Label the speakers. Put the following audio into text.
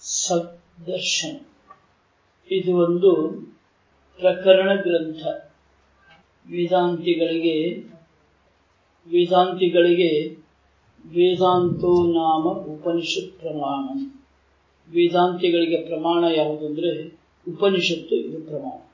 Speaker 1: ಸದರ್ಶನ ಇದು ಒಂದು ಪ್ರಕರಣ ಗ್ರಂಥ. ವೇದಾಂತಿಗಳಿಗೆ ವೇದಾಂತಿಗಳಿಗೆ ವೇದಾಂತೋ ನಾಮ ಉಪನಿಷತ್ ಪ್ರಮಾಣ. ವೇದಾಂತಿಗಳಿಗೆ ಪ್ರಮಾಣ ಯಾವುದಂದ್ರೆ ಉಪನಿಷತ್ತು ಇದು ಪ್ರಮಾಣ.